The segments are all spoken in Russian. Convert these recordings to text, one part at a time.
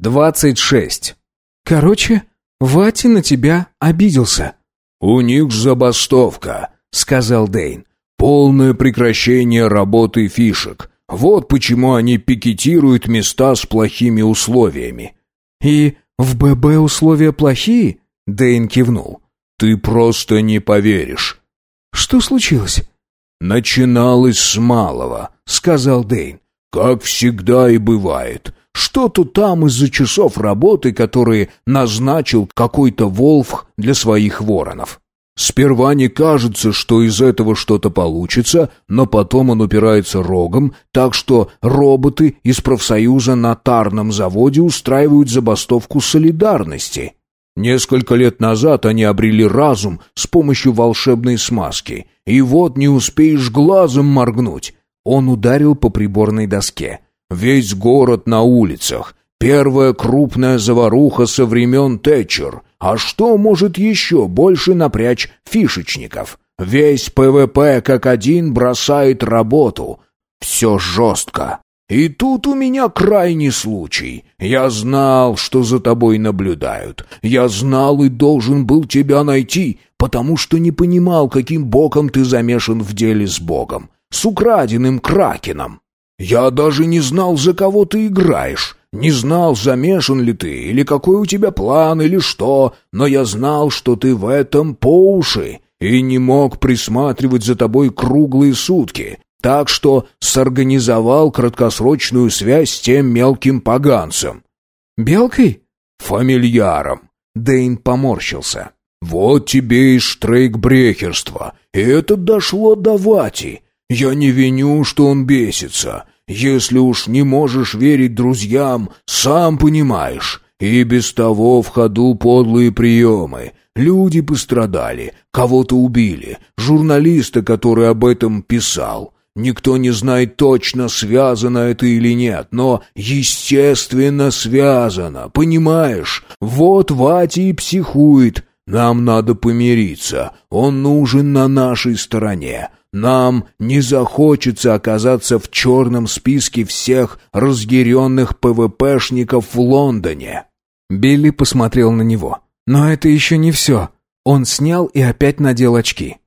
Двадцать шесть. Короче, Вати на тебя обиделся. «У них забастовка», — сказал Дейн. «Полное прекращение работы фишек. Вот почему они пикетируют места с плохими условиями». «И в ББ условия плохие?» — Дейн кивнул. «Ты просто не поверишь». «Что случилось?» «Начиналось с малого», — сказал Дейн. «Как всегда и бывает. Что-то там из-за часов работы, которые назначил какой-то Волф для своих воронов. Сперва не кажется, что из этого что-то получится, но потом он упирается рогом, так что роботы из профсоюза на тарном заводе устраивают забастовку солидарности. Несколько лет назад они обрели разум с помощью волшебной смазки, и вот не успеешь глазом моргнуть. Он ударил по приборной доске. Весь город на улицах. Первая крупная заваруха со времен Тэтчер. А что может еще больше напрячь фишечников? Весь ПВП как один бросает работу. Все жестко. И тут у меня крайний случай. Я знал, что за тобой наблюдают. Я знал и должен был тебя найти, потому что не понимал, каким боком ты замешан в деле с Богом. С украденным Кракеном. Я даже не знал, за кого ты играешь. Не знал, замешан ли ты, или какой у тебя план, или что, но я знал, что ты в этом по уши, и не мог присматривать за тобой круглые сутки, так что сорганизовал краткосрочную связь с тем мелким поганцем». «Белкой?» «Фамильяром». Дейн поморщился. «Вот тебе и штрейкбрехерство. И это дошло до Вати. Я не виню, что он бесится. Если уж не можешь верить друзьям, сам понимаешь. И без того в ходу подлые приемы. Люди пострадали, кого-то убили, журналиста, который об этом писал. Никто не знает точно, связано это или нет, но, естественно, связано, понимаешь? Вот Вати и психует. Нам надо помириться, он нужен на нашей стороне. Нам не захочется оказаться в черном списке всех разъяренных ПВПшников в Лондоне». Билли посмотрел на него. «Но это еще не все». Он снял и опять надел очки.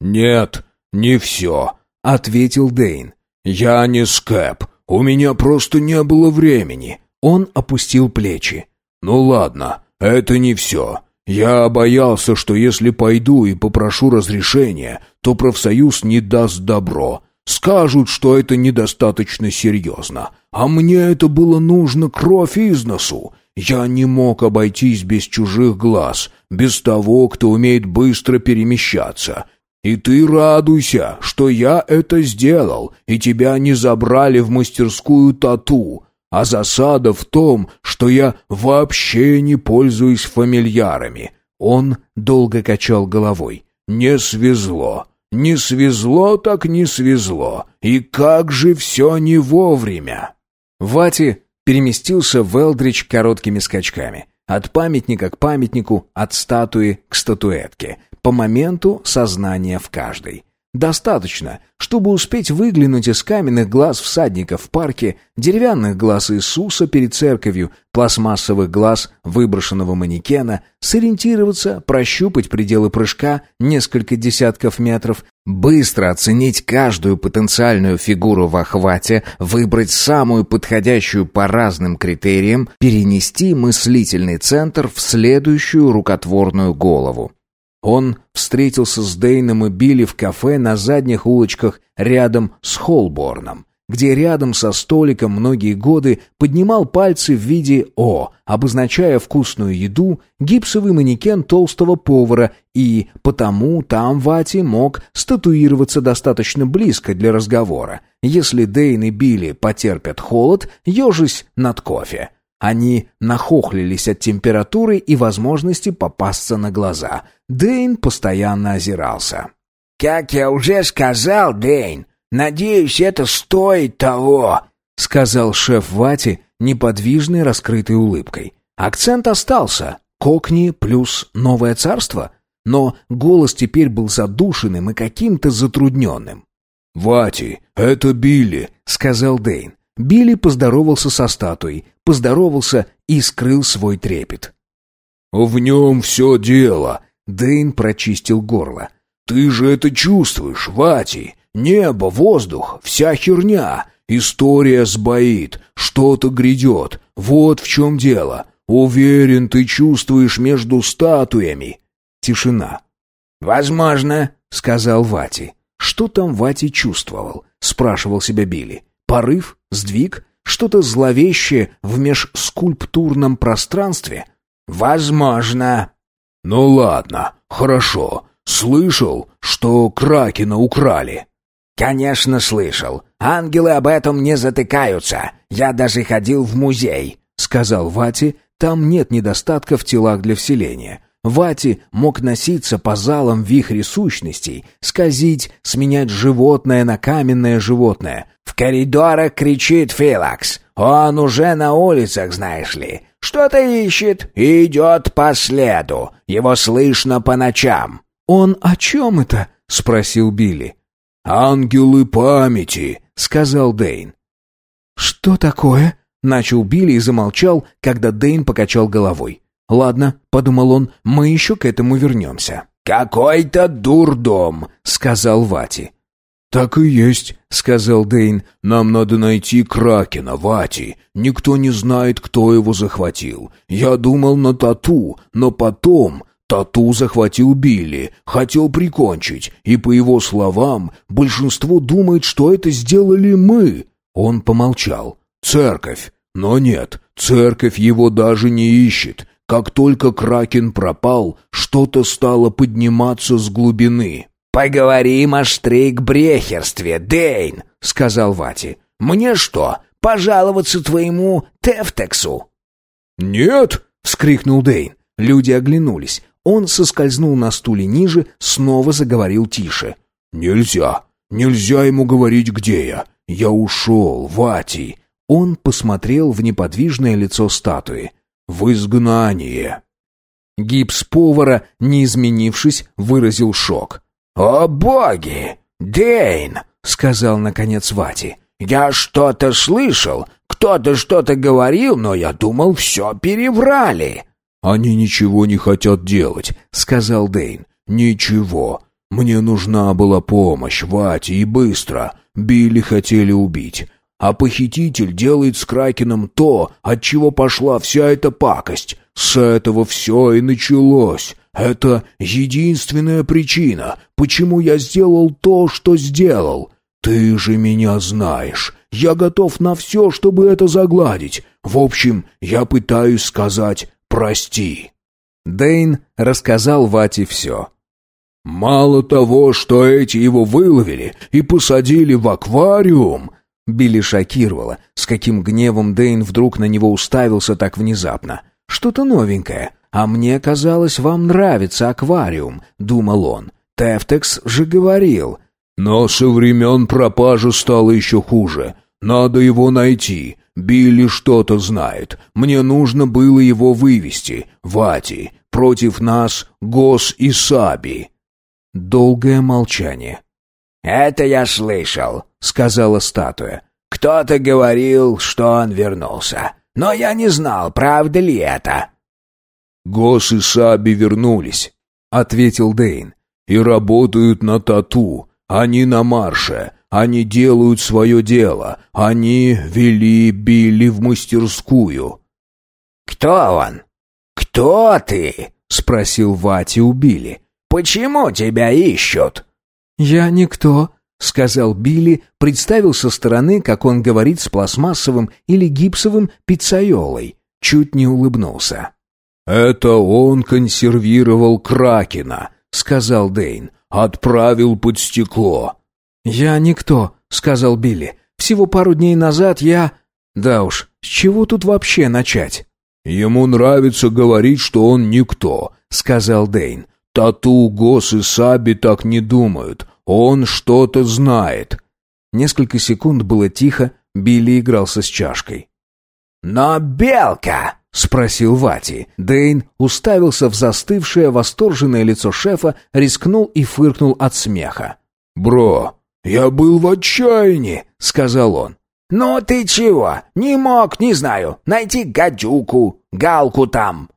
«Нет, не все», — ответил Дейн. «Я не скэп. У меня просто не было времени». Он опустил плечи. «Ну ладно, это не все. Я боялся, что если пойду и попрошу разрешения, то профсоюз не даст добро. Скажут, что это недостаточно серьезно. А мне это было нужно кровь из носу. Я не мог обойтись без чужих глаз, без того, кто умеет быстро перемещаться. И ты радуйся, что я это сделал, и тебя не забрали в мастерскую тату. А засада в том, что я вообще не пользуюсь фамильярами. Он долго качал головой. Не свезло. Не свезло так не свезло. И как же все не вовремя. Вати переместился в Элдрич короткими скачками. От памятника к памятнику, от статуи к статуэтке. По моменту сознания в каждой. Достаточно, чтобы успеть выглянуть из каменных глаз всадника в парке, деревянных глаз Иисуса перед церковью, пластмассовых глаз выброшенного манекена, сориентироваться, прощупать пределы прыжка несколько десятков метров, быстро оценить каждую потенциальную фигуру в охвате, выбрать самую подходящую по разным критериям, перенести мыслительный центр в следующую рукотворную голову. Он встретился с Дейном и Билли в кафе на задних улочках рядом с Холборном, где рядом со столиком многие годы поднимал пальцы в виде «О», обозначая вкусную еду, гипсовый манекен толстого повара, и потому там Вати мог статуироваться достаточно близко для разговора, если Дейн и Билли потерпят холод, ежись над кофе. Они нахохлились от температуры и возможности попасться на глаза. Дейн постоянно озирался. «Как я уже сказал, Дейн, надеюсь, это стоит того», — сказал шеф Вати неподвижной раскрытой улыбкой. Акцент остался. Кокни плюс новое царство. Но голос теперь был задушенным и каким-то затрудненным. «Вати, это Билли», — сказал Дейн. Билли поздоровался со статуей, поздоровался и скрыл свой трепет. «В нем все дело», — Дэйн прочистил горло. «Ты же это чувствуешь, Вати. Небо, воздух, вся херня. История сбоит, что-то грядет. Вот в чем дело. Уверен, ты чувствуешь между статуями». Тишина. «Возможно», — сказал Вати. «Что там Вати чувствовал?» — спрашивал себя Билли. «Порыв? Сдвиг? Что-то зловещее в межскульптурном пространстве?» «Возможно». «Ну ладно, хорошо. Слышал, что Кракена украли?» «Конечно, слышал. Ангелы об этом не затыкаются. Я даже ходил в музей», — сказал Вати. «Там нет недостатка в телах для вселения. Вати мог носиться по залам вихре сущностей, скользить, сменять животное на каменное животное. «В коридорах кричит Филакс. Он уже на улицах, знаешь ли. Что-то ищет и идет по следу. Его слышно по ночам». «Он о чем это?» — спросил Билли. «Ангелы памяти», — сказал Дейн. «Что такое?» — начал Билли и замолчал, когда Дейн покачал головой. «Ладно», — подумал он, — «мы еще к этому вернемся». «Какой-то дурдом», — сказал Вати. «Так и есть», — сказал Дейн. «Нам надо найти Кракена, Вати. Никто не знает, кто его захватил. Я думал на Тату, но потом Тату захватил Билли, хотел прикончить, и, по его словам, большинство думает, что это сделали мы». Он помолчал. «Церковь. Но нет, церковь его даже не ищет. Как только Кракен пропал, что-то стало подниматься с глубины. «Поговорим о штрейк-брехерстве, Дейн», — сказал Вати. «Мне что, пожаловаться твоему Тефтексу?» «Нет!» — вскрикнул Дейн. Люди оглянулись. Он соскользнул на стуле ниже, снова заговорил тише. «Нельзя! Нельзя ему говорить, где я! Я ушел, Вати!» Он посмотрел в неподвижное лицо статуи. «В изгнание!» Гипс повара, не изменившись, выразил шок. «О боги! Дейн!» — сказал наконец Вати. «Я что-то слышал, кто-то что-то говорил, но я думал, все переврали». «Они ничего не хотят делать», — сказал Дейн. «Ничего. Мне нужна была помощь, Вати, и быстро. Билли хотели убить. А похититель делает с Кракеном то, от чего пошла вся эта пакость. С этого все и началось. Это единственная причина, почему я сделал то, что сделал. Ты же меня знаешь. Я готов на все, чтобы это загладить. В общем, я пытаюсь сказать «прости». Дейн рассказал Вате все. «Мало того, что эти его выловили и посадили в аквариум», Билли шокировало, с каким гневом Дейн вдруг на него уставился так внезапно. «Что-то новенькое. А мне казалось, вам нравится аквариум», — думал он. «Тефтекс же говорил». «Но со времен пропажи стало еще хуже. Надо его найти. Билли что-то знает. Мне нужно было его вывести. Вати. Против нас Гос и Саби». Долгое молчание. «Это я слышал», — сказала статуя. «Кто-то говорил, что он вернулся. Но я не знал, правда ли это». «Гос и Саби вернулись», — ответил Дейн. «И работают на тату. Они на марше. Они делают свое дело. Они вели Билли в мастерскую». «Кто он? Кто ты?» — спросил Вати у Билли. «Почему тебя ищут?» «Я никто», — сказал Билли, представил со стороны, как он говорит с пластмассовым или гипсовым пиццайолой. Чуть не улыбнулся. «Это он консервировал Кракена», — сказал Дейн. «Отправил под стекло». «Я никто», — сказал Билли. «Всего пару дней назад я...» «Да уж, с чего тут вообще начать?» «Ему нравится говорить, что он никто», — сказал Дейн. Тату, Гос и Саби так не думают. Он что-то знает. Несколько секунд было тихо, Билли игрался с чашкой. «Но белка!» — спросил Вати. Дейн уставился в застывшее, восторженное лицо шефа, рискнул и фыркнул от смеха. «Бро, я был в отчаянии!» — сказал он. «Ну ты чего? Не мог, не знаю, найти гадюку, галку там».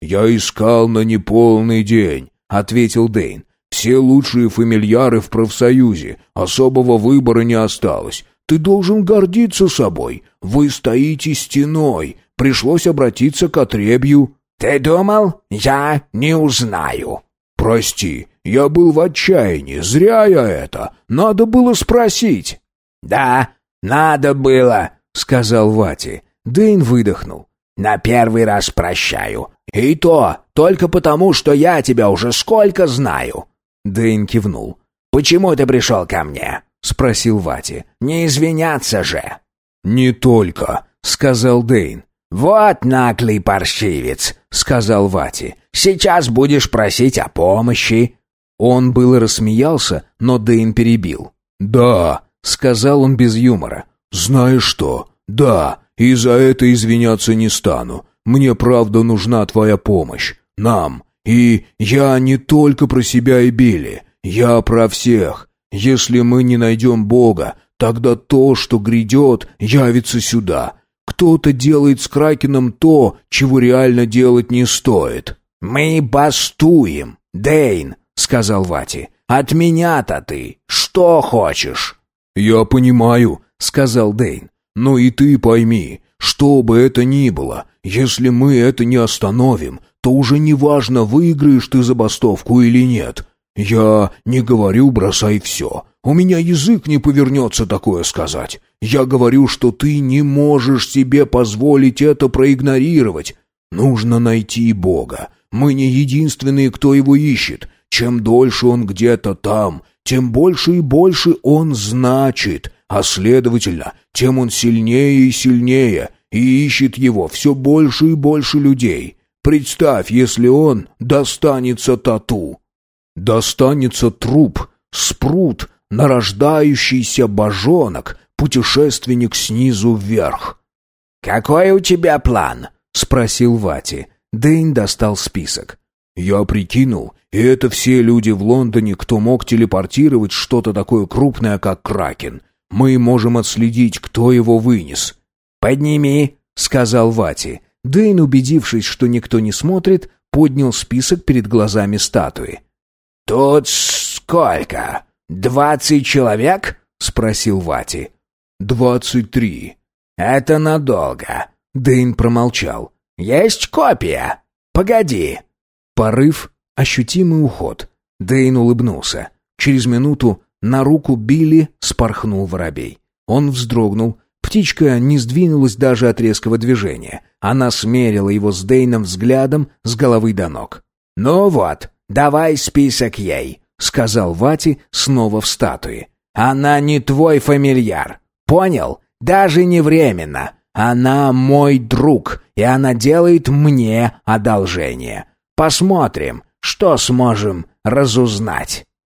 «Я искал на неполный день», — ответил Дейн. «Все лучшие фамильяры в профсоюзе, особого выбора не осталось. Ты должен гордиться собой. Вы стоите стеной. Пришлось обратиться к отребью». «Ты думал, я не узнаю?» «Прости, я был в отчаянии. Зря я это. Надо было спросить». «Да, надо было», — сказал Вати. Дэйн выдохнул. «На первый раз прощаю. И то только потому, что я тебя уже сколько знаю». Дэйн кивнул. «Почему ты пришел ко мне?» — спросил Вати. «Не извиняться же». «Не только», — сказал Дэйн. «Вот наглый паршивец», — сказал Вати. «Сейчас будешь просить о помощи». Он было рассмеялся, но Дэйн перебил. «Да», — сказал он без юмора. «Знаешь что? Да, и за это извиняться не стану. Мне правда нужна твоя помощь. Нам. И я не только про себя и Билли. Я про всех. Если мы не найдем Бога, тогда то, что грядет, явится сюда. Кто-то делает с Кракеном то, чего реально делать не стоит». «Мы бастуем, Дейн», — сказал Вати. «От меня-то ты что хочешь?» «Я понимаю», — сказал Дейн. «Но и ты пойми, что бы это ни было, если мы это не остановим, то уже не важно, выиграешь ты забастовку или нет. Я не говорю «бросай все». У меня язык не повернется такое сказать. Я говорю, что ты не можешь себе позволить это проигнорировать. Нужно найти Бога. Мы не единственные, кто его ищет. Чем дольше он где-то там, тем больше и больше он значит, а следовательно, тем он сильнее и сильнее, и ищет его все больше и больше людей. Представь, если он достанется тату. Достанется труп, спрут, нарождающийся божонок, путешественник снизу вверх. «Какой у тебя план?» — спросил Вати. Дэйн достал список. «Я прикинул, и это все люди в Лондоне, кто мог телепортировать что-то такое крупное, как Кракен. Мы можем отследить, кто его вынес». «Подними», — сказал Вати. Дэйн, убедившись, что никто не смотрит, поднял список перед глазами статуи. «Тут сколько? Двадцать человек?» — спросил Вати. «Двадцать три». «Это надолго». Дэйн промолчал. «Есть копия? Погоди». Порыв, ощутимый уход. Дэйн улыбнулся. Через минуту на руку Билли спорхнул воробей. Он вздрогнул. Птичка не сдвинулась даже от резкого движения. Она смерила его с Дейном взглядом с головы до ног. «Ну вот, давай список ей», — сказал Вати снова в статуе. «Она не твой фамильяр. Понял? Даже не временно. Она мой друг, и она делает мне одолжение. Посмотрим, что сможем разузнать».